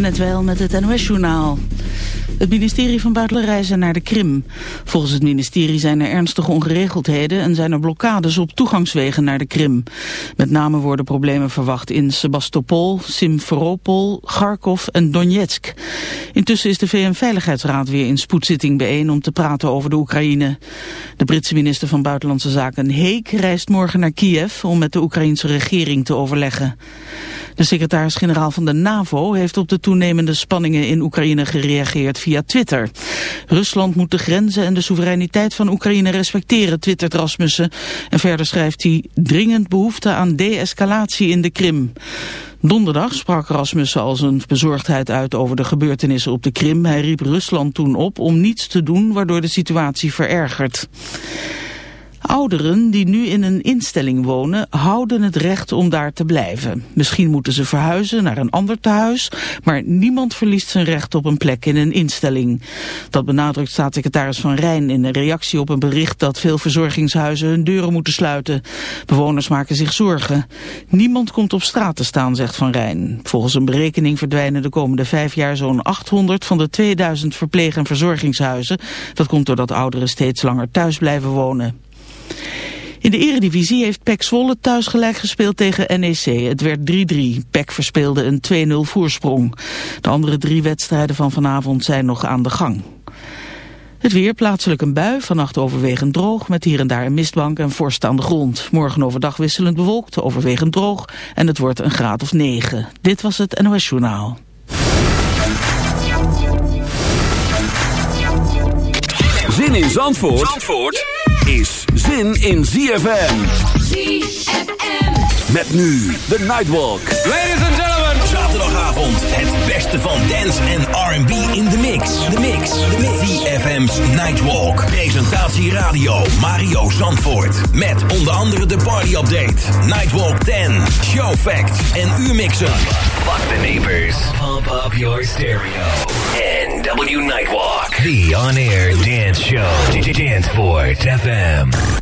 net wel met het NOS-journaal. Het ministerie van Buitenlandse Reizen naar de Krim. Volgens het ministerie zijn er ernstige ongeregeldheden en zijn er blokkades op toegangswegen naar de Krim. Met name worden problemen verwacht in Sebastopol, Simferopol, Kharkov en Donetsk. Intussen is de VN-veiligheidsraad weer in spoedzitting bijeen om te praten over de Oekraïne. De Britse minister van Buitenlandse Zaken Heek reist morgen naar Kiev om met de Oekraïnse regering te overleggen. De secretaris-generaal van de NAVO heeft op de toenemende spanningen in Oekraïne gereageerd via Twitter. Rusland moet de grenzen en de soevereiniteit van Oekraïne respecteren, twittert Rasmussen. En verder schrijft hij dringend behoefte aan de-escalatie in de Krim. Donderdag sprak Rasmussen al zijn bezorgdheid uit over de gebeurtenissen op de Krim. Hij riep Rusland toen op om niets te doen waardoor de situatie verergert. Ouderen die nu in een instelling wonen houden het recht om daar te blijven. Misschien moeten ze verhuizen naar een ander tehuis, maar niemand verliest zijn recht op een plek in een instelling. Dat benadrukt staatssecretaris Van Rijn in een reactie op een bericht dat veel verzorgingshuizen hun deuren moeten sluiten. Bewoners maken zich zorgen. Niemand komt op straat te staan, zegt Van Rijn. Volgens een berekening verdwijnen de komende vijf jaar zo'n 800 van de 2000 verpleeg- en verzorgingshuizen. Dat komt doordat ouderen steeds langer thuis blijven wonen. In de eredivisie heeft PEC Zwolle thuis gelijk gespeeld tegen NEC. Het werd 3-3. PEC verspeelde een 2-0 voorsprong. De andere drie wedstrijden van vanavond zijn nog aan de gang. Het weer, plaatselijk een bui, vannacht overwegend droog... met hier en daar een mistbank en vorst aan de grond. Morgen overdag wisselend bewolkt, overwegend droog... en het wordt een graad of 9. Dit was het NOS Journaal. Zin in Zandvoort? Zandvoort? is zin in ZFM. ZFM. Met nu de Nightwalk. Ladies and gentlemen. Zaterdagavond het beste van dance en R&B in de mix. De mix. De mix. ZFM's Nightwalk. Presentatie radio Mario Zandvoort. Met onder andere de party update. Nightwalk 10. Show facts en uurmixen. Fuck the neighbors. Pump up your stereo. NW Nightwalk. The on-air dance show. Danceport FM.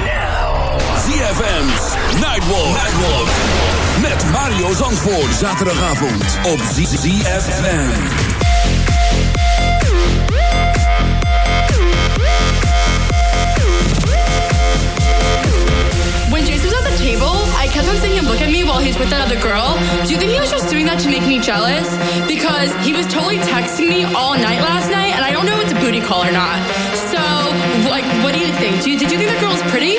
ZFM's Nightwalk. Nightwalk. Met Mario Zandvoort. Zaterdagavond op ZFM. When Jason was at the table, I kept on seeing him look at me while he's with that other girl. Do you think he was just doing that to make me jealous? Because he was totally texting me all night last night, and I don't know if it's a booty call or not. So, like, what do you think? Do you, did you think that girl's pretty?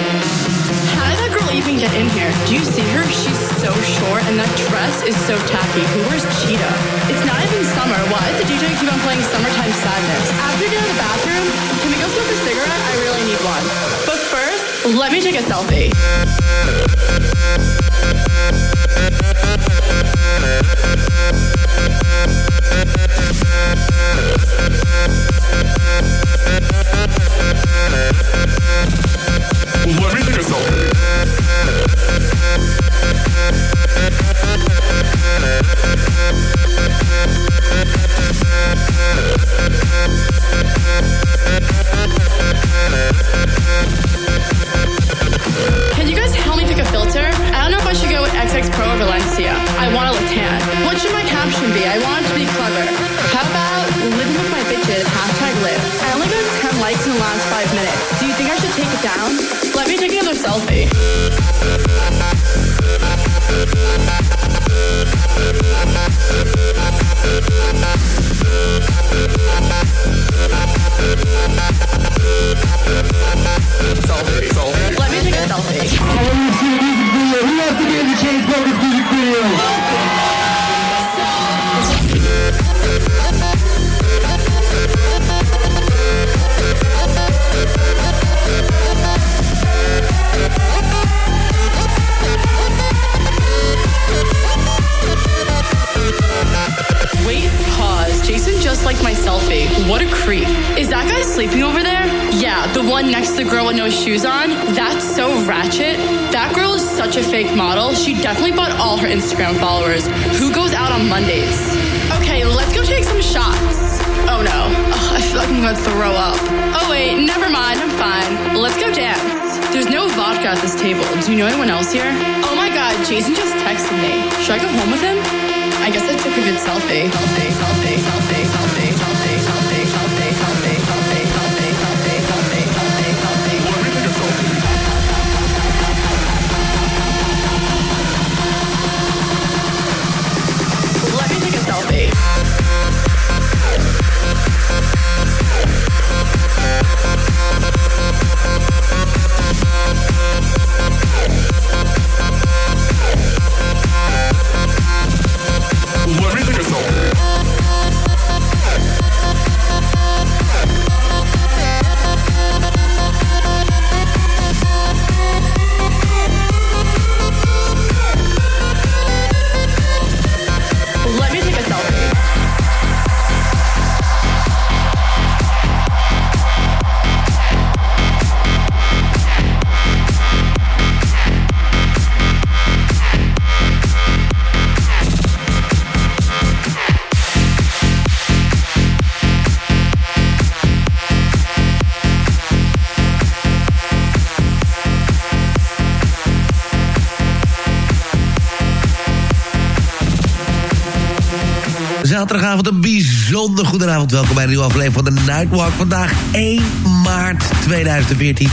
Even get in here? Do you see her? She's so short, and that dress is so tacky. Who wears cheetah? It's not even summer. Why does the DJ keep on playing Summertime Sadness? After you get out of the bathroom, can we go smoke a cigarette? I really need one. But first, let me take a selfie. Zaterdagavond een bijzonder goede avond. Welkom bij een nieuwe aflevering van de Nightwalk. Vandaag 1 maart 2014.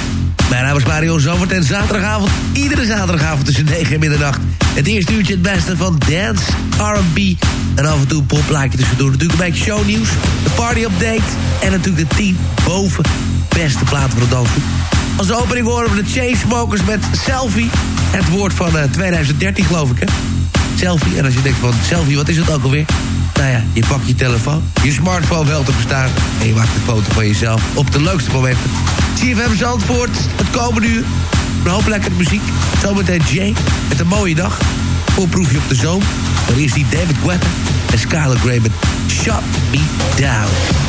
Mijn naam is Mario Zandvoort en zaterdagavond, iedere zaterdagavond tussen 9 en middernacht. Het eerste uurtje het beste van dance, R&B en af en toe een popplaatje tussendoor. Natuurlijk een beetje shownieuws, de party update en natuurlijk de 10 boven beste platen voor de dansgroep. Als opening horen we de Chainsmokers met Selfie. Het woord van eh, 2013 geloof ik hè. Selfie, en als je denkt van selfie, wat is het ook alweer? Nou ja, je pakt je telefoon, je smartphone wel te verstaan... en je maakt een foto van jezelf op de leukste momenten. CFM Zandvoort, het komende uur. Een hoop lekkere muziek. Zometeen Jay, met een mooie dag. Voorproefje op de zoom. Maar eerst die David Guetta en Skylar Grey met Shut Me Down.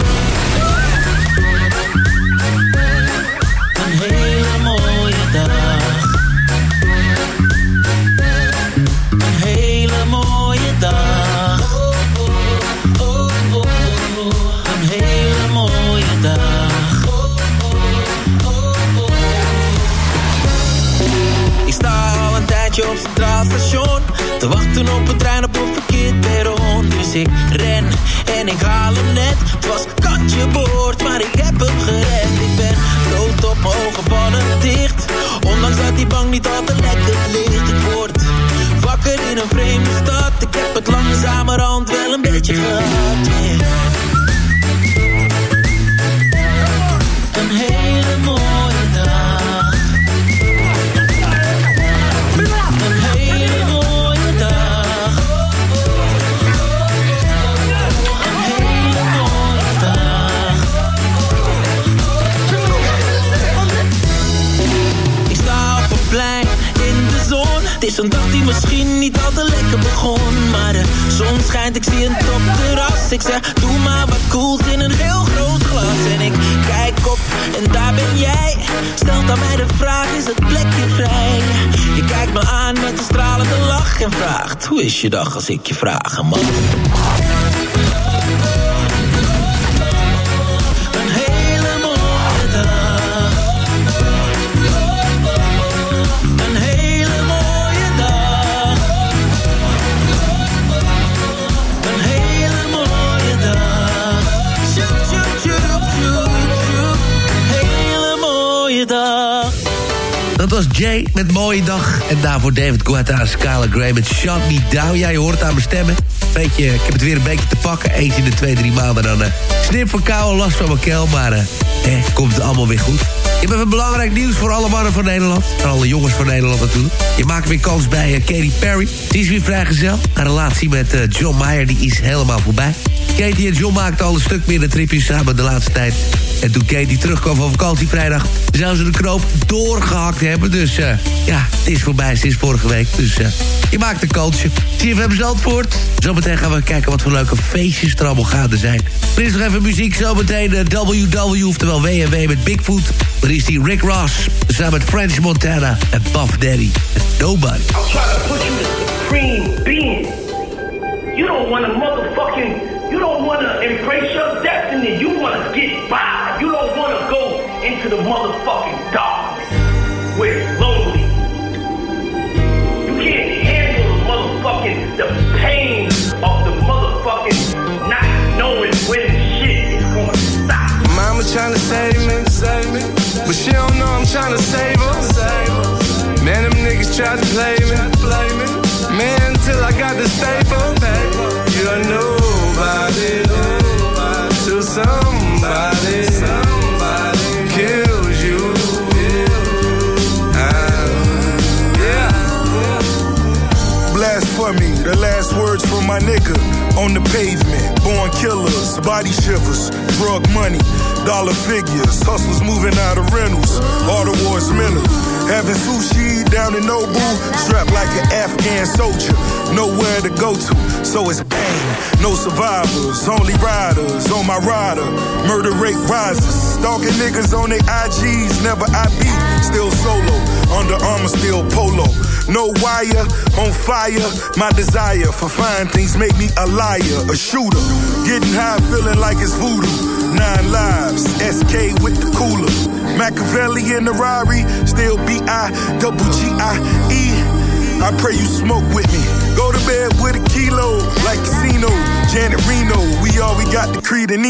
Op Centraal Station Te wachten op een trein op een verkeerd perron. Dus ik ren en ik haal hem net. Het was katje boord, maar ik heb hem gered. Ik ben rood op mijn ogen vallen dicht. Ondanks dat die bank niet altijd lekker ligt. Ik word wakker in een vreemde stad. Ik heb het langzamerhand wel een beetje gehad is een dag die misschien niet al te lekker begon Maar de zon schijnt, ik zie een topterras Ik zeg, doe maar wat cools in een heel groot glas En ik kijk op en daar ben jij Stelt aan mij de vraag, is het plekje vrij? Je kijkt me aan met een stralende lach En vraagt, hoe is je dag als ik je vragen mag? Jay met Mooie Dag. En daarvoor David Guetta en Skylar Grey met Shut Me Down. Ja, je hoort aan mijn stemmen. Weet je, ik heb het weer een beetje te pakken. Eens in de twee, drie maanden dan uh, snip van kou last van mijn keel. Maar eh, komt het allemaal weer goed. Ik heb even belangrijk nieuws voor alle mannen van Nederland. En alle jongens van Nederland natuurlijk. Je maakt weer kans bij uh, Katy Perry. Die is weer vrijgezel. Een relatie met uh, John Mayer die is helemaal voorbij. Katy en John maakten al een stuk meer de tripjes samen de laatste tijd. En toen Katie terugkwam van vakantie vrijdag... zou ze de knoop doorgehakt hebben. Dus uh, ja, het is voorbij sinds vorige week. Dus je maakt een kansje. CFM Zandvoort. Zometeen gaan we kijken wat voor leuke feestjes er allemaal gaande zijn. Er is nog even muziek. Zometeen WW, oftewel WW met Bigfoot. Is die Rick Ross. Samen met French Montana en Puff Daddy. En Nobody. I'm trying to put you the supreme being. You don't want to motherfucking... You don't want to embrace your destiny. You want to get by. You don't want to go into the motherfucking dark but she don't know I'm trying to save her. Man, them niggas tried to play me. Man, until I got the staple, you don't know nobody till somebody, kills you. Uh, Blasphemy, the last words from my nigga on the pavement. Born killers, body shivers, drug money, dollar figures, hustlers moving out of rentals, all wars mental. Having sushi down in Nobu, strapped like an Afghan soldier, nowhere to go to, so it's pain. No survivors, only riders on my rider. Murder rate rises, stalking niggas on their IGs, never IB, still solo, under armor, still polo. No wire, on fire, my desire for fine things make me a liar, a shooter. Getting high, feeling like it's voodoo. Nine lives, SK with the cooler. Machiavelli in the Rari, still B-I, double G-I-E. I pray you smoke with me. Go to bed with a kilo, like casino. Janet Reno, we all we got the Creed and.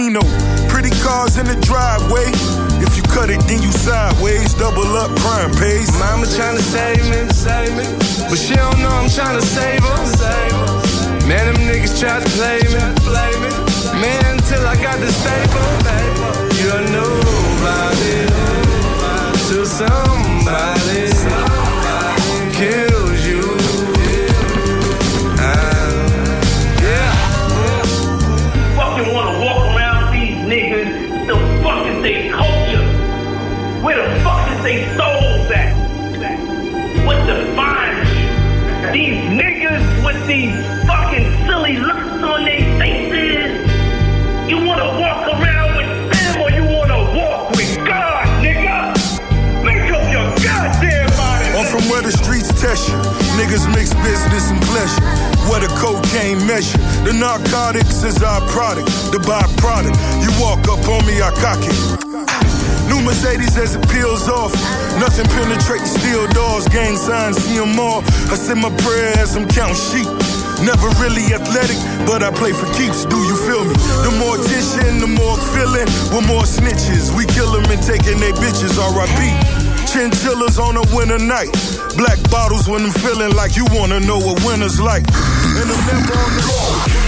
Pretty cars in the driveway. If you cut it, then you sideways. Double up, crime pays. Mama trying to save me, save me, but she don't know I'm trying to save her. Save. Man, them niggas try to play me, play me. Man, until I got the stable, you don't know about it. Till somebody, Niggas mix business and pleasure. Where the cocaine measure. The narcotics is our product, the byproduct. You walk up on me, I cock it. New Mercedes as it peels off. Nothing penetrating steel doors, gang signs, see them all. I say my prayer as I'm counting sheep. Never really athletic, but I play for keeps. Do you feel me? The more tension, the more feeling. With more snitches, we kill them and taking their bitches. R.I.P. Chinchillas on a winter night. Black bottles when I'm feeling like you wanna know what winter's like. And on the.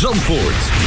Zandvoort.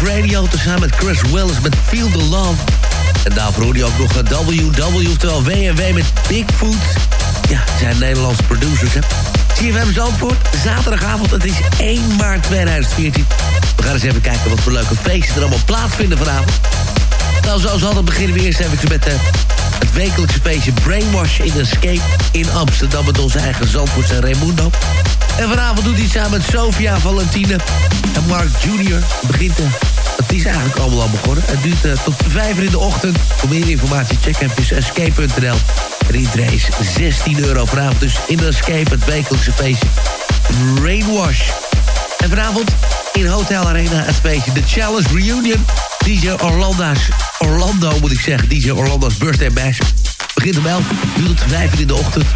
Radio... tezamen met Chris Willis met Feel the Love. En daarvoor hoorde je ook nog WW, oftewel WW met Bigfoot. Ja, zijn Nederlandse producers, hè. CFM Zandvoort, zaterdagavond, het is 1 maart 2014. We gaan eens even kijken wat voor leuke feesten er allemaal plaatsvinden vanavond. Nou, zoals altijd beginnen we eerst even met uh, het wekelijkse feestje Brainwash in Escape in Amsterdam... met onze eigen Zandvoortse Raimundo. En vanavond doet hij samen met Sofia, Valentine en Mark Jr. begint uh, het is eigenlijk allemaal al begonnen. Het duurt uh, tot 5 uur in de ochtend. Voor meer informatie check even escape.nl. En iedereen is 16 euro vanavond. Dus in de Escape het wekelijkse feestje Brainwash. En vanavond in Hotel Arena het feestje The Challenge Reunion. DJ Orlando's, Orlando moet ik zeggen, DJ Orlando's Birthday Bash. Begint om 11, duurt tot 5 uur in de ochtend.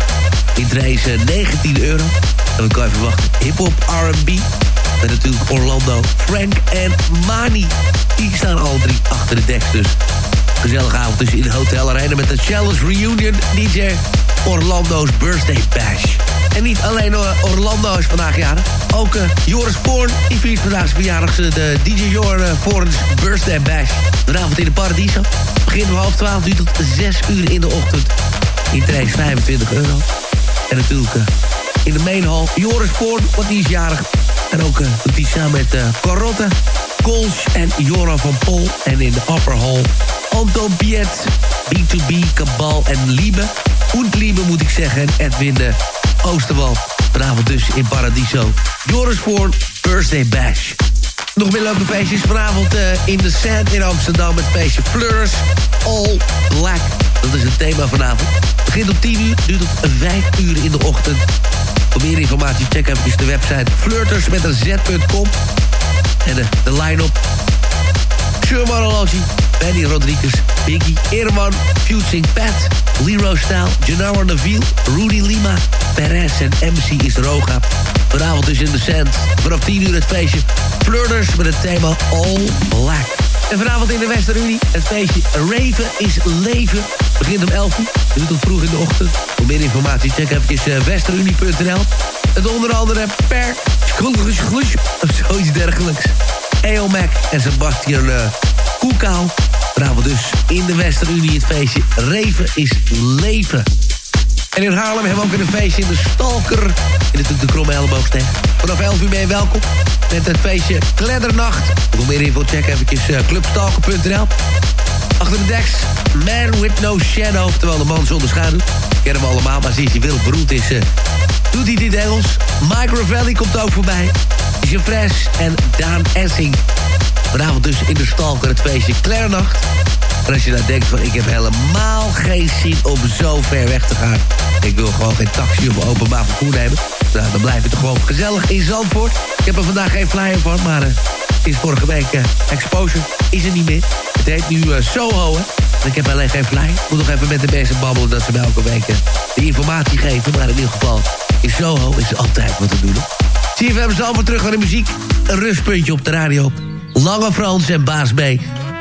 Intree is 19 euro. En dan kan je verwachten hip-hop, RB. Met natuurlijk Orlando, Frank en Mani. Die staan alle drie achter de deks dus. Gezellige avond dus in de Hotel met de Challenge Reunion. DJ Orlando's Birthday Bash. En niet alleen uh, Orlando is vandaag jarig. Ook uh, Joris Voorn, die viert vandaag verjaardag. De DJ Joris Voorn's Birthday Bash. Vanavond in de Paradiso. Begin om half twaalf, duurt tot zes uur in de ochtend. Intree is 25 euro. En natuurlijk in de main hall Joris Voorn, want die is jarig. En ook uh, doet hij samen met uh, Carotte, Kols en Jora van Pol. En in de upper hall Anton Piet, B2B, Cabal en Liebe. Und Liebe moet ik zeggen. En Edwin de Oosterwald. Vanavond dus in Paradiso. Joris Voorn, Birthday Bash. Nog meer leuke feestjes vanavond uh, in de Sand in Amsterdam... met feestje Fleurs All Black. Dat is het thema vanavond. Begint om 10 uur, duurt tot 5 uur in de ochtend. Voor meer informatie check even de website flirters met een. En de, line-up. Sherman Alogi, Benny Rodriguez, Biggie, Irman, Fusing Pat, Leroy Style, Gennaro Neville, Rudy Lima, Perez en MC is Roga. Vanavond dus in de Sand. Vanaf 10 uur het feestje Flirters met het thema All Black. En vanavond in de Westerunie het feestje Raven is Leven. Begint om 11 uur, duurt tot vroeg in de ochtend. Voor meer informatie check even uh, westerunie.nl. Het onder andere Per, of zoiets dergelijks. Eomac en Sebastian uh, Koekau. Vanavond dus in de Westerunie het feestje Reven is Leven. En in Haarlem hebben we ook een feestje in de Stalker. In natuurlijk de Kromme Elleboogsteeg. Vanaf 11 uur ben je welkom met het feestje Kleddernacht. Voor meer info check eventjes uh, clubstalker.nl. Achter de deks, Man with No Shadow, oftewel de man zonder schaduw. Kennen we allemaal, maar sinds hij beroemd is, uh, doet hij dit Engels. Mike Ravelli komt ook voorbij. Jeffres en Daan Essing. Vanavond dus in de Stalker het feestje Klernacht. En als je nou denkt van ik heb helemaal geen zin om zo ver weg te gaan. Ik wil gewoon geen taxi of openbaar vervoer nemen. Nou, dan blijf je toch gewoon gezellig in Zandvoort. Ik heb er vandaag geen flyer van, maar uh, is vorige week uh, Exposure. Is er niet meer. Het heet nu uh, Soho, hè. Ik heb alleen geen flyer. Ik moet nog even met de mensen babbelen dat ze mij elke week de informatie geven. Maar in ieder geval, in Soho is altijd wat te doen. Zie je, we hebben zelf terug naar de muziek. Een rustpuntje op de radio. Lange Frans en Baas B.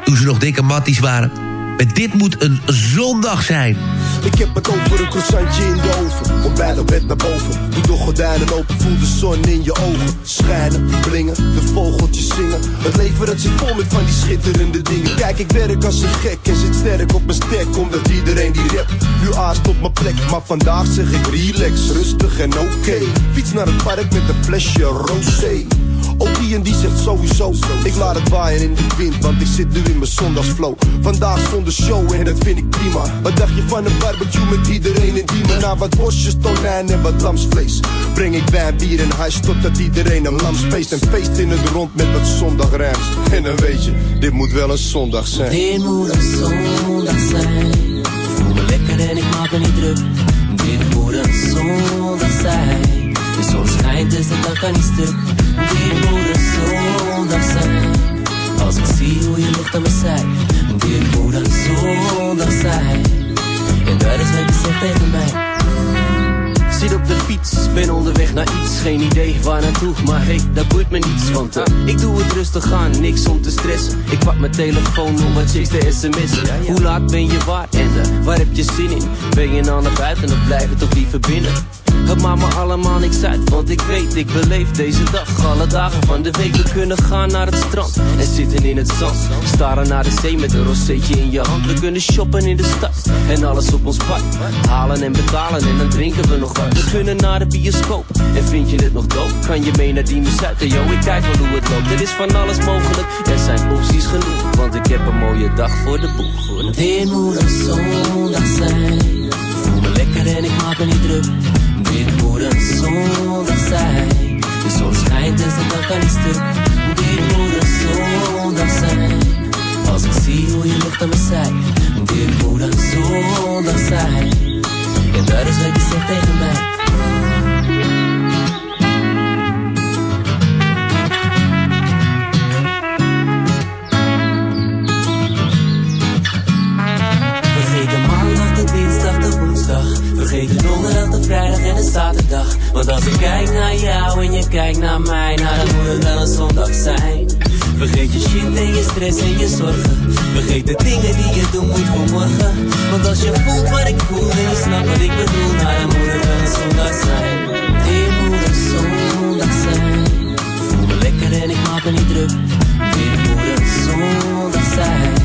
Toen ze nog dikke matties waren. Met dit moet een zondag zijn. Ik heb het over een croissantje in de oven. Ontbijt op bed naar boven. Doe de gordijnen open, voel de zon in je ogen. Schijnen, blingen, de vogeltjes zingen. Het leven dat zit vol met van die schitterende dingen. Kijk, ik werk als een gek en zit sterk op mijn stek. Omdat iedereen die rap nu aast op mijn plek. Maar vandaag zeg ik relax, rustig en oké. Fiets naar het park met een flesje rosé. Ook die en die zegt sowieso Ik laat het waaien in de wind Want ik zit nu in mijn zondagsflow. Vandaag zonder show en dat vind ik prima. Wat dacht je van een barbecue met iedereen in die Na wat bosjes, tonijn en wat lamsvlees. Breng ik wijn, bier en huis Totdat iedereen een lam speest. En feest in het rond met wat zondagrijms. En dan weet je, dit moet wel een zondag zijn. Dit moet een zondag zijn. Ik voel me lekker en ik maak me niet druk. Dit moet een zondag zijn De zon schijnt dus de dag kan niet stuk moet een zondag zijn. Als ik zie hoe je ligt aan mijn zij. Dit moet een zondag zijn. En dat is wat je zegt tegen mij. Zit op de fiets, ben onderweg naar iets. Geen idee waar naartoe, maar hey, dat boeit me niets. Want uh, ik doe het rustig aan, niks om te stressen. Ik pak mijn telefoon om wat chase de sms. Hoe laat ben je waar en uh, waar heb je zin in? Ben je nou naar buiten of blijf je toch liever binnen? Het maakt me allemaal niks uit, want ik weet, ik beleef deze dag. Alle dagen van de week, we kunnen gaan naar het strand en zitten in het zand. Staren naar de zee met een rozeetje in je hand. We kunnen shoppen in de stad en alles op ons pad. Halen en betalen en dan drinken we nog wat. We kunnen naar de bioscoop en vind je het nog dood? Kan je mee naar die Zuid yo, ik kijk wel hoe het loopt. Er is van alles mogelijk, er zijn opties genoeg. Want ik heb een mooie dag voor de boeg. Dit moet een zondag zijn. Voel me lekker en ik maak me niet druk. Dit moet een zondag zijn. De zon schijnt dus de dag kan stuk. Dit moet een zondag zijn. Als ik zie hoe je ligt aan mijn zij. Dit moet een zondag zijn. En dat is wat je zegt tegen mij. De donderdag, de vrijdag en de zaterdag. Want als ik kijk naar jou en je kijkt naar mij, nou dan moet het wel een zondag zijn. Vergeet je shit en je stress en je zorgen. Vergeet de dingen die je doen moet voor morgen. Want als je voelt wat ik voel en je snapt wat ik bedoel, nou dan moet het wel een zondag zijn. Dit moet een zondag zijn. Voel me lekker en ik maak me niet druk. Dit moet een zondag zijn.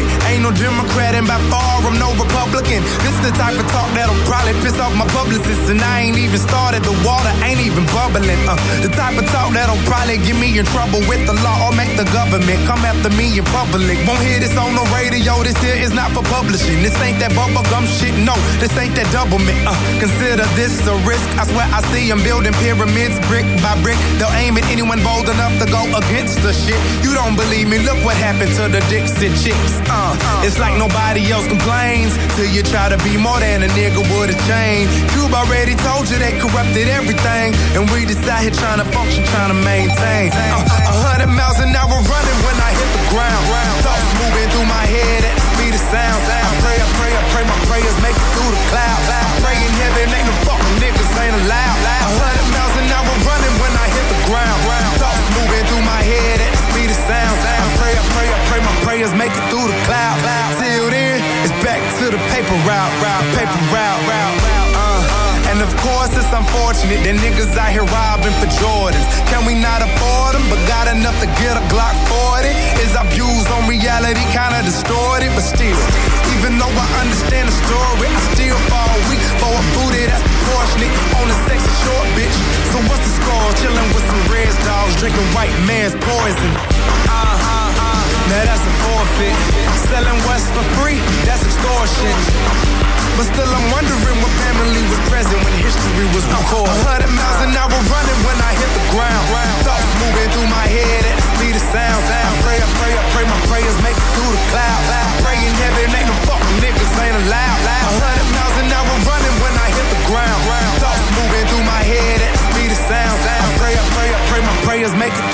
with. Ain't no Democrat and by far I'm no Republican. This the type of talk that'll probably piss off my publicist. And I ain't even started, the water ain't even bubbling. Uh, the type of talk that'll probably get me in trouble with the law or make the government come after me in public. Won't hear this on the radio, this here is not for publishing. This ain't that bubblegum shit, no, this ain't that doublemint. Uh, consider this a risk. I swear I see them building pyramids brick by brick. They'll aim at anyone bold enough to go against the shit. You don't believe me, look what happened to the Dixie chicks. Uh, it's like nobody else complains till you try to be more than a nigga with a chain. Cube already told you they corrupted everything, and we just out here trying to function, trying to maintain. Uh, a hundred miles an hour running when I hit the ground. Thoughts moving through my head at the speed of sound. I pray, I pray, I pray my prayers make it through the cloud. Pray in heaven ain't no fucking niggas ain't allowed. A hundred pray make it through the cloud. Till then, it's back to the paper route, route, paper route, route. Uh, and of course, it's unfortunate that niggas out here robbing for Jordans. Can we not afford them, but got enough to get a Glock 40? Is our views on reality kinda distorted? But still, even though I understand the story, I still fall weak for a booty that's proportionate on a sexy short bitch. So what's the score? Chilling with some red dogs, drinking white man's poison. Uh, now that's a forfeit. Selling West for free, that's extortion. But still, I'm wondering what family was present when history was recorded. Hundred miles an hour running when I hit the ground. Thoughts moving through my head at the speed of sound. I pray, I pray, I pray my prayers make it through the cloud. Pray in heaven ain't no fucking niggas ain't allowed. Hundred miles an hour running when I hit the ground. Thoughts moving through my head at the speed of sound. I pray, I pray, I pray my prayers make it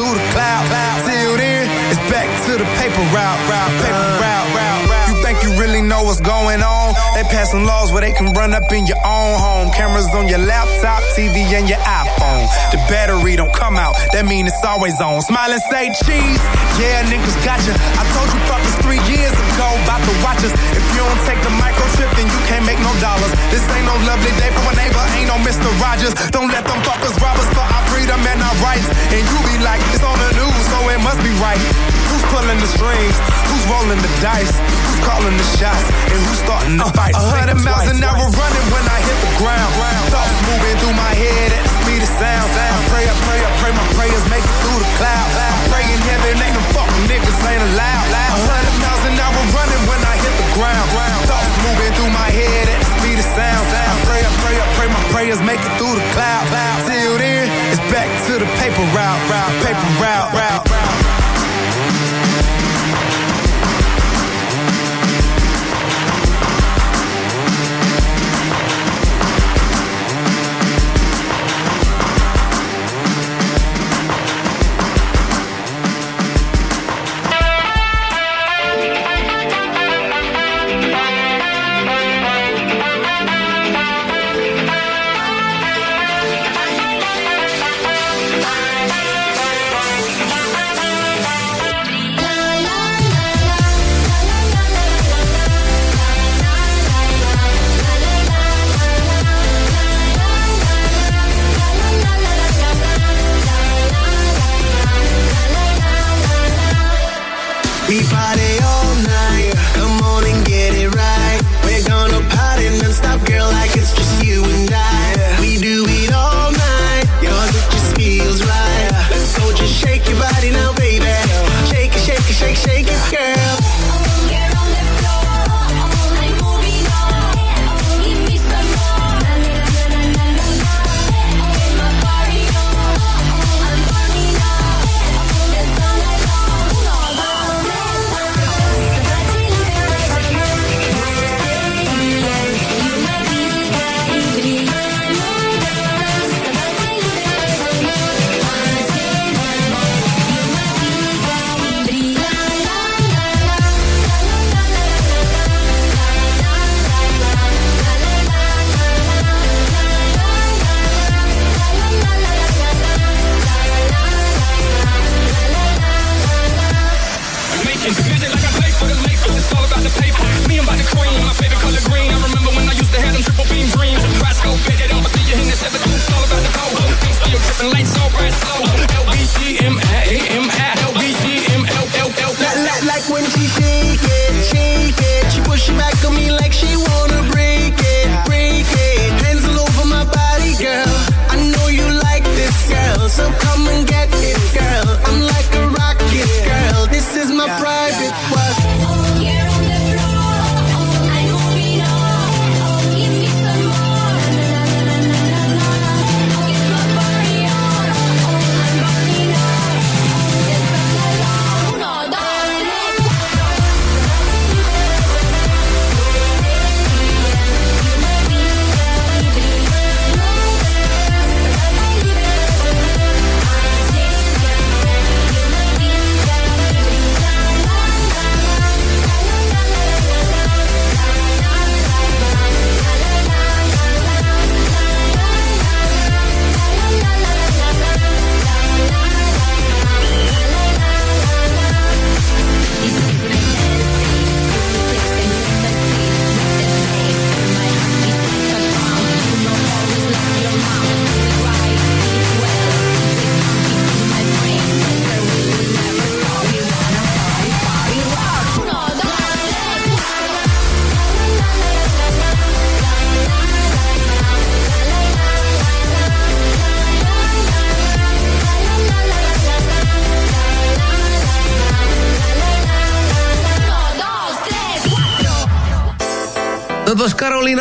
paper route, route, paper route, route. You think you really know what's going on? They passing laws where they can run up in your own home. Cameras on your laptop, TV, and your iPhone. The battery don't come out, that mean it's always on. Smile and say cheese. Yeah, niggas got you. I told you fuckers three years ago about the watches. If you don't take the microchip, then you can't make no dollars. This ain't no lovely day for a neighbor, ain't no Mr. Rogers. Don't let them fuckers rob us for our freedom and our rights. And you be like, it's on the news, so it must be right. Who's pulling the strings? Who's rolling the dice? Who's calling the shots? And who's starting the uh, fight? A hundred miles an hour running when I hit the ground. Thoughts moving through my head at the speed of sound. I pray, I pray, I pray my prayers make it through the cloud. Pray in heaven ain't no fucking niggas ain't allowed. A hundred miles an hour running when I hit the ground. Thoughts moving through my head at the speed of sound. I pray, I pray, I pray my prayers make it through the cloud. Till then, it's back to the paper route, route, paper route, route, route.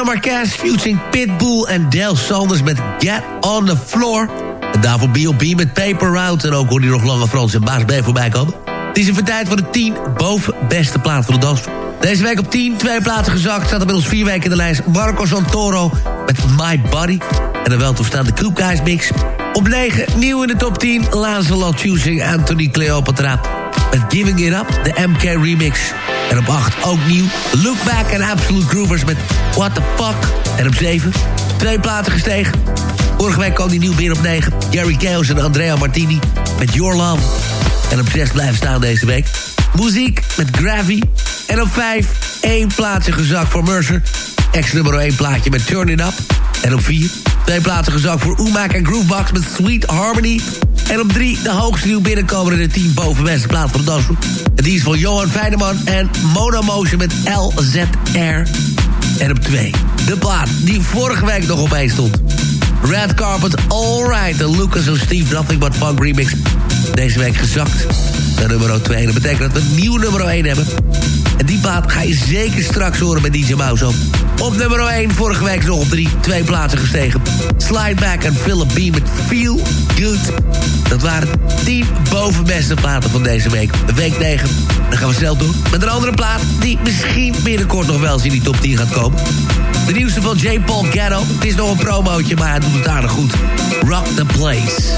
Marquez, featuring Pitbull en Del Sanders met Get on the Floor. En daarvoor B.O.B. met Paper Route. En ook hoor die nog Lange Frans en Baas B voorbij komen. Het is even tijd voor de 10 boven beste plaat van de dans. Deze week op 10, twee plaatsen gezakt. Staat ons vier weken in de lijst. Marco Santoro met My Body. En dan wel te verstaan de Guys mix. Op 9, nieuw in de top 10. Lancelot Choosing Anthony Cleopatra. Met Giving It Up, de MK remix. En op 8 ook nieuw. Look Back en Absolute Groovers met What the Fuck. En op 7, twee platen gestegen. Vorige week kwam die nieuw binnen op 9. Gary Chaos en Andrea Martini met Your Love. En op 6 blijven staan deze week. Muziek met Gravy. En op 5, één plaatsje gezakt voor Mercer. Ex nummer 1 plaatje met Turn It Up. En op 4, twee plaatsen gezakt voor Umaak en Groovebox met Sweet Harmony. En op 3, de hoogste nieuw binnenkomende 10 bovenbeste plaats van de. En die is van Johan Feineman en Mono Motion met LZR. En op 2, de plaat die vorige week nog op 1 stond. Red Carpet Alright, de Lucas en Steve Nothing But Funk remix. Deze week gezakt naar nummer 2. Dat betekent dat we een nieuw nummer 1 hebben. En die plaat ga je zeker straks horen bij DJ Mouse. Op nummer 1, vorige week nog op 3, twee plaatsen gestegen. Slide Back en Philip B met Feel Good. Dat waren 10 bovenbeste platen van deze week. Week 9. Dan gaan we snel doen met een andere plaat... die misschien binnenkort nog wel eens in die top 10 gaat komen. De nieuwste van J. Paul Gatto. Het is nog een promootje, maar hij doet het aardig goed. Rock the Place.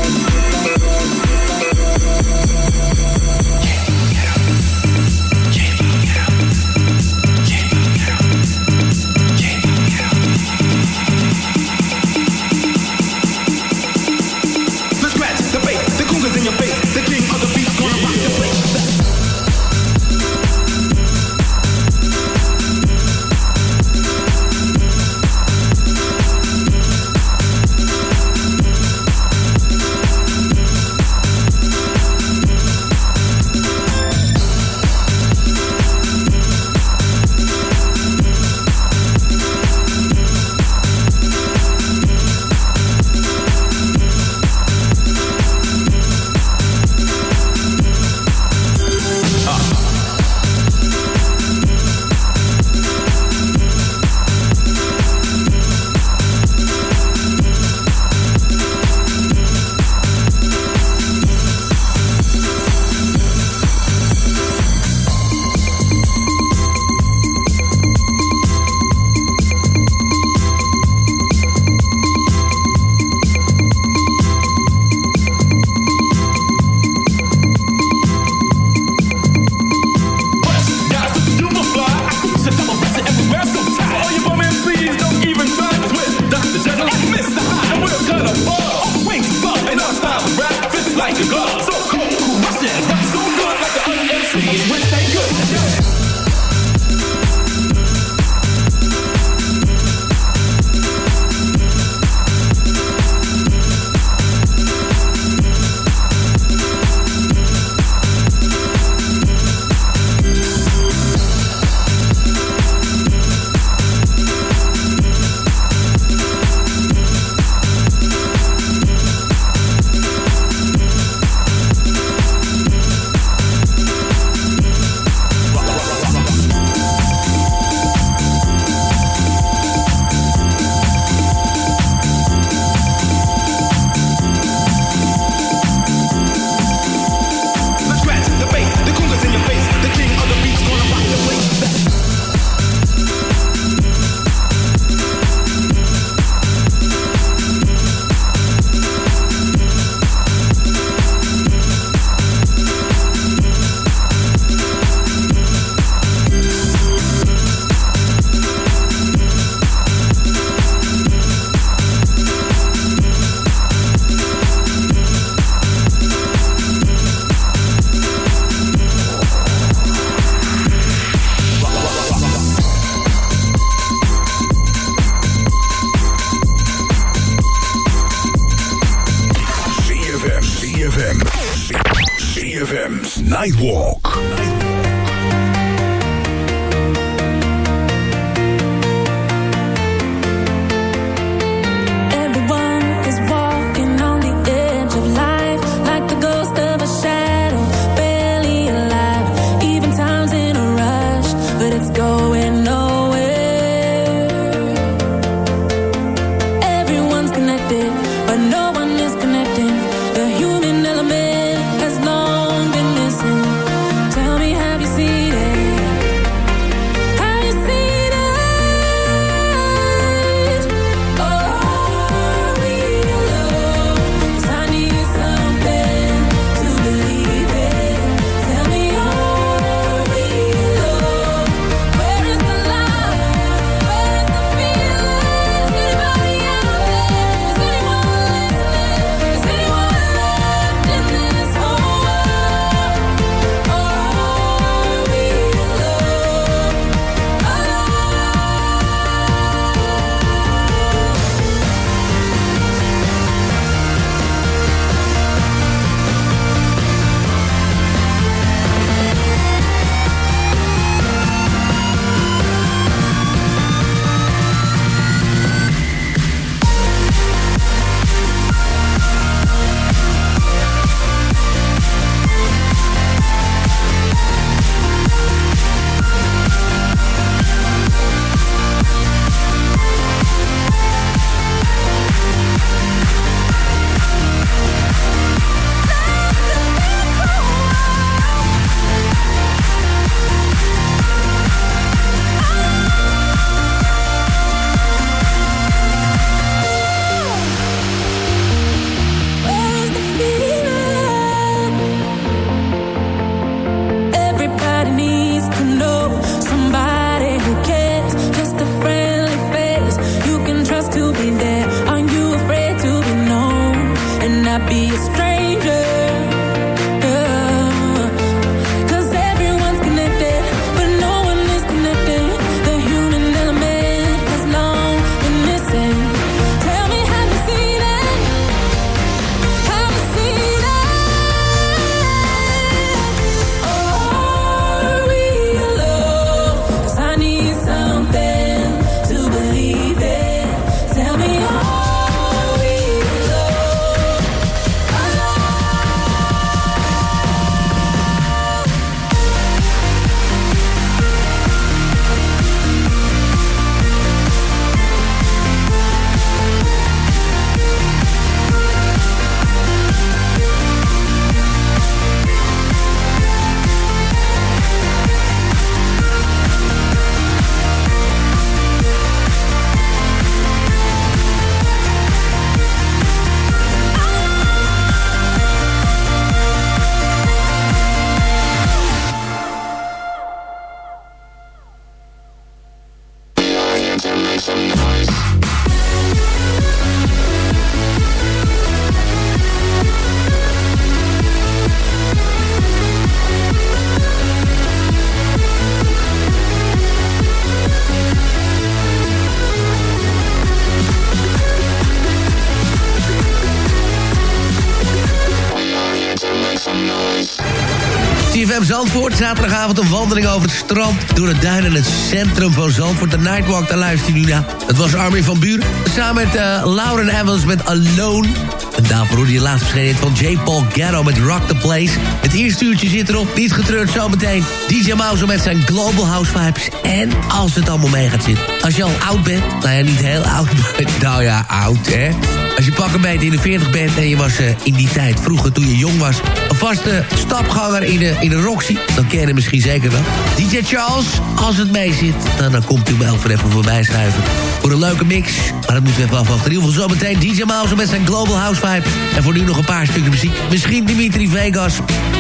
Zaterdagavond een wandeling over het strand... door het duin en het centrum van Zandvoort. De Nightwalk, daar luister je nu naar. Het was Armin van Buren, samen met uh, Lauren Evans met Alone... En daarvoor hoorde je laatst verschenen van J. Paul Gatto met Rock the Place. Het eerste uurtje zit erop, niet getreurd zometeen. DJ Mouse met zijn Global House Vibes. En als het allemaal mee gaat zitten. Als je al oud bent, nou ja, niet heel oud, maar nou ja, oud, hè. Als je pak een beetje in de 40 bent en je was uh, in die tijd, vroeger toen je jong was... een vaste stapganger in de, in Roxy, dan ken je misschien zeker wel. DJ Charles, als het mee zit, dan, dan komt u wel even even voorbij schuiven. Voor een leuke mix, maar dat moeten we even afwachten. In ieder geval zometeen DJ Mouse met zijn Global House Vibe. En voor nu nog een paar stukken muziek. Misschien Dimitri Vegas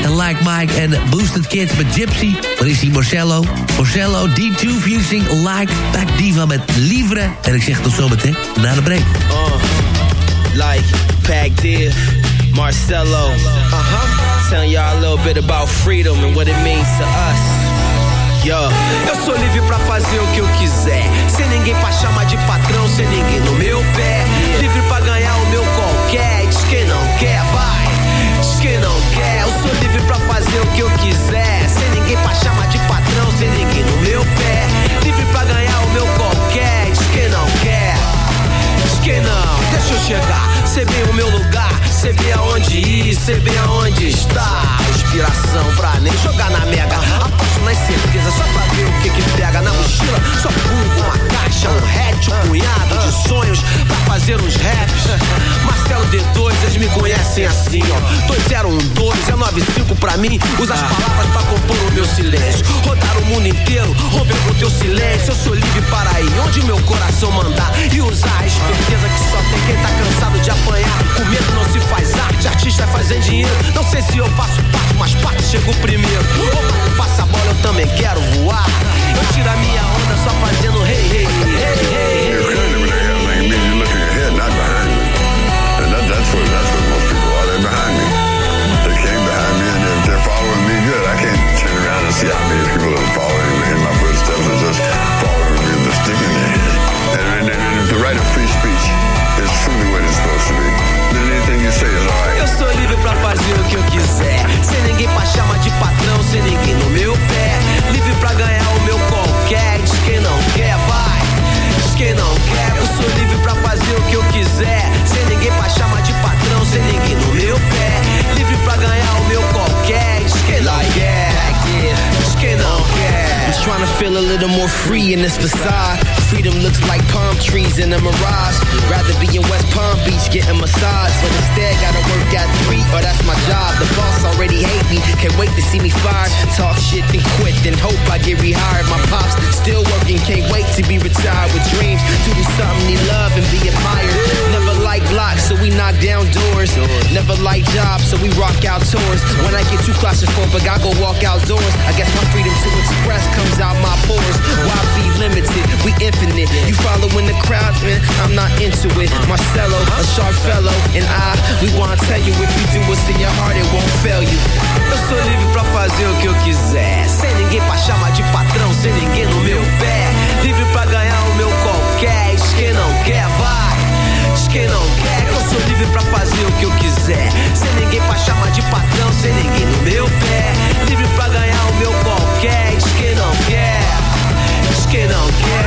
en Like Mike en Boosted Kids met Gypsy. Waar is die Marcello? Marcello, D2 Fusing, Like, Back Diva met Livre. En ik zeg tot zometeen na de break. Uh, like, Pac Div, Marcello. Uh-huh. Telling y'all a little bit about freedom and what it means to us. Yo. Eu sou livre pra fazer o que eu quiser. Sem ninguém pra chamar de patrão, sem ninguém no meu pé. Livre pra ganhar qualquer. Diz quem não quer, vai. Diz quem não quer. Eu sou livre pra fazer o que eu quiser. Sem ninguém pra chamar de patrão, sem ninguém no meu pé. Livre pra ganhar o meu qualquer. Diz quem não quer. Diz quem não. Deixa eu chegar. Sei bem o meu lugar. Sei bem aonde ir. Sei bem aonde está. Inspiração pra nem jogar na mega. Aposto nas certezas só pra ver o que que pega na mochila. Só pulgo, uma um hatch, um punhado de sonhos pra fazer uns raps. Marcelo D2, eles me conhecem assim, ó. 2012 é 95 pra mim. Usa as palavras pra compor o meu silêncio. Rodar o mundo inteiro, romper com teu silêncio. Eu sou livre para ir onde meu coração mandar. E usar a esperteza que só tem quem tá cansado de apanhar. Com medo não se faz arte, artista é fazer dinheiro. Não sei se eu faço parte, mas parte chegou primeiro. Opa, passa a bola, eu também quero voar. Eu tiro a minha onda só fazendo hey, hey, hey, hey. People are. Ninguém pra chamar de patrão, sem ninguém no meu pé. Livre pra ganhar o meu qualquer. Diz quem não quer, vai. Diz quem não quer. Eu sou livre pra fazer o que eu quiser. Sem ninguém pra chamar de patrão, sem ninguém no meu pé. Livre pra ganhar o meu qualquer. Diz quem não quer. Diz quem não quer. I'm trying to feel a little more free in this facade. Freedom looks like palm trees in a mirage. Rather be in West Palm Beach getting massage, but instead gotta work at three, or that's my job. The boss already hate me, can't wait to see me fired. Talk shit then quit, then hope I get rehired. My pops still working, can't wait to be retired with dreams to do something he love and be admired. Never like blocks, so we knock down doors. Never like jobs, so we rock out tours. When I get too claustrophobic, I go walk outdoors. I guess my freedom to express comes out my pores. Why be limited? We infinite. You following the crowd, man? I'm not into it. Marcelo, a sharp fellow, and I, we wanna tell you if you do what's in your heart, it won't fail you. Eu sou livre pra fazer o que eu quiser. Sem ninguém pra chamar de patrão, sem ninguém no meu pé. Livre pra ganhar o meu qualquer. Diz quem não quer, vai. Diz quem não quer. Eu sou livre pra fazer o que eu quiser. Sem ninguém pra chamar de patrão, sem ninguém no meu pé. Livre pra ganhar o meu qualquer. Diz quem não quer. Diz quem não quer.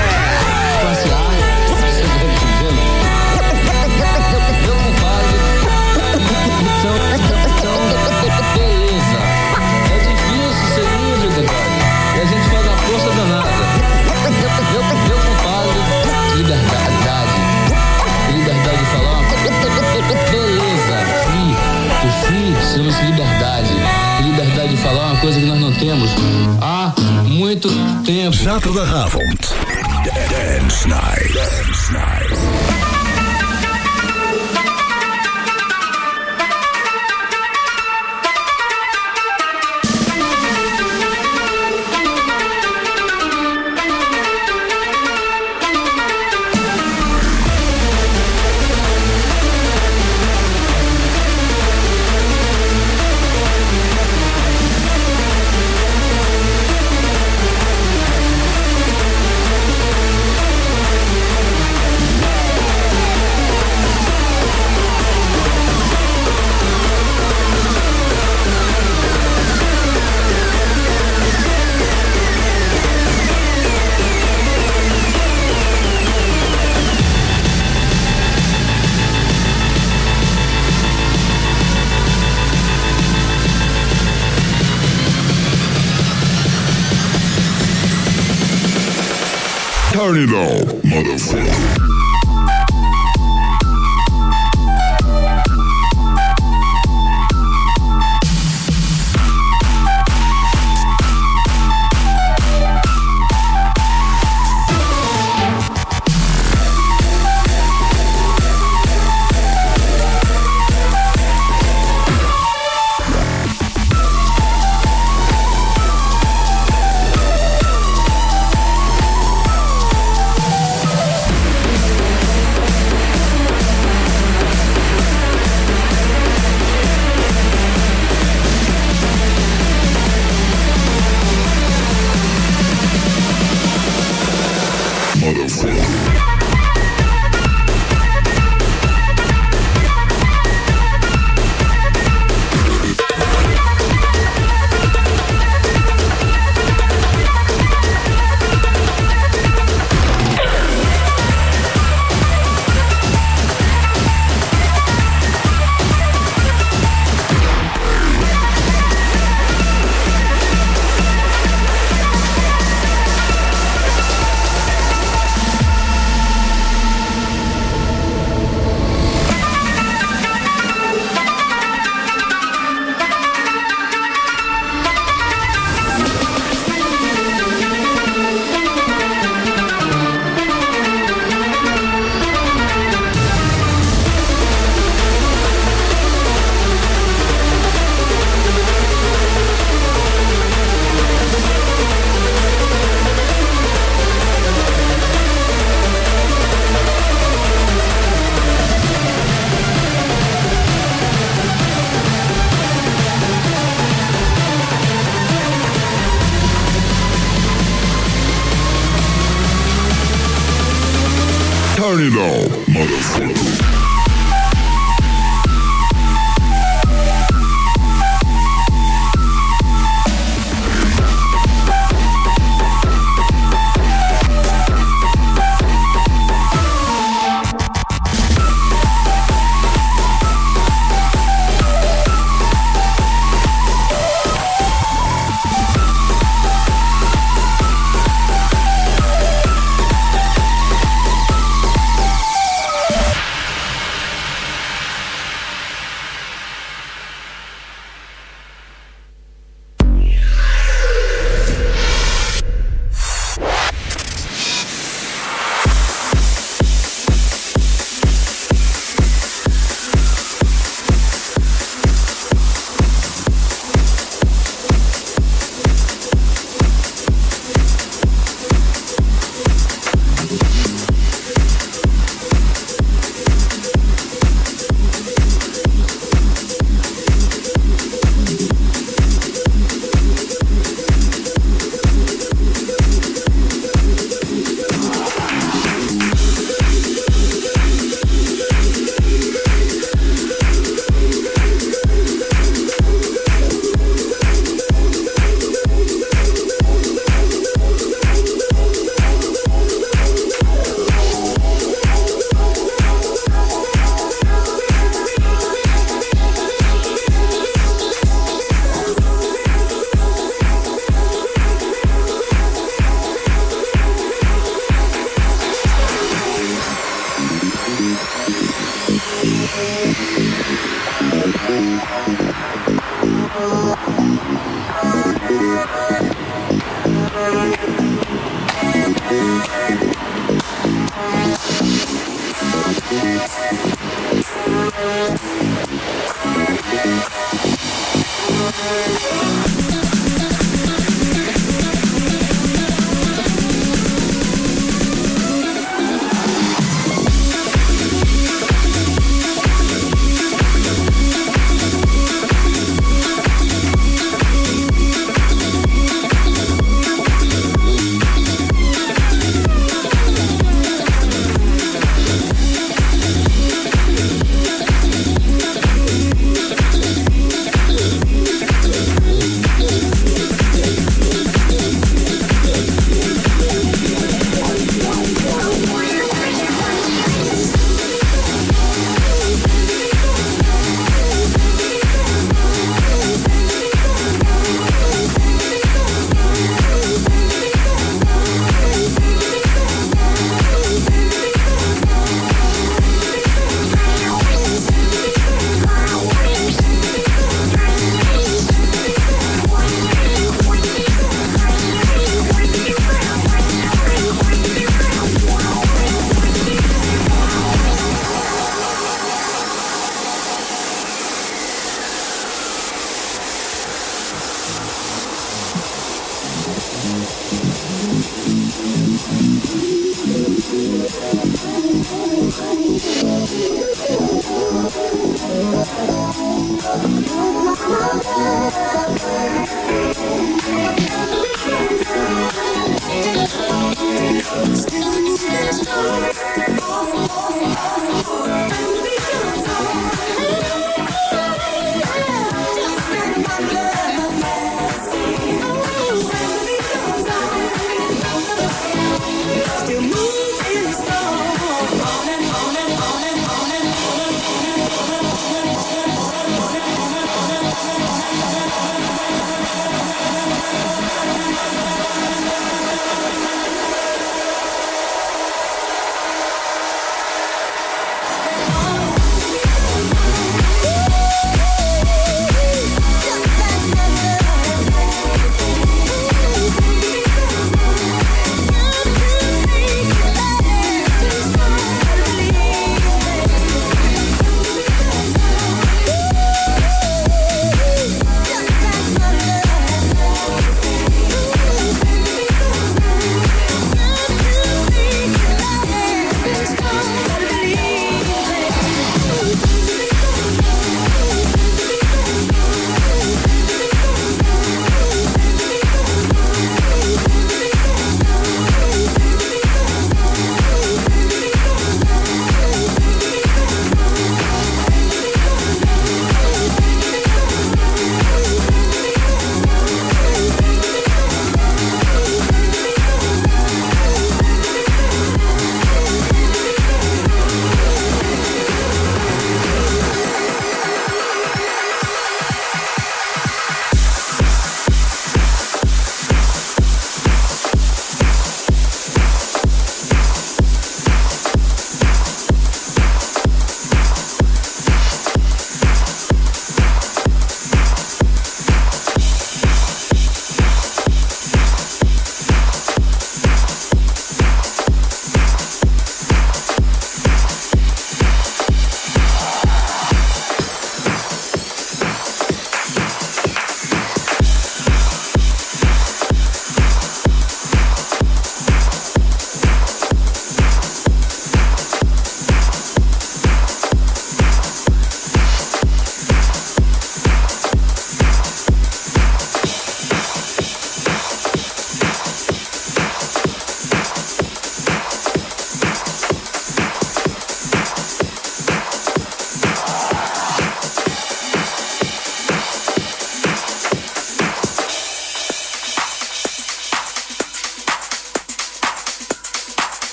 up, you.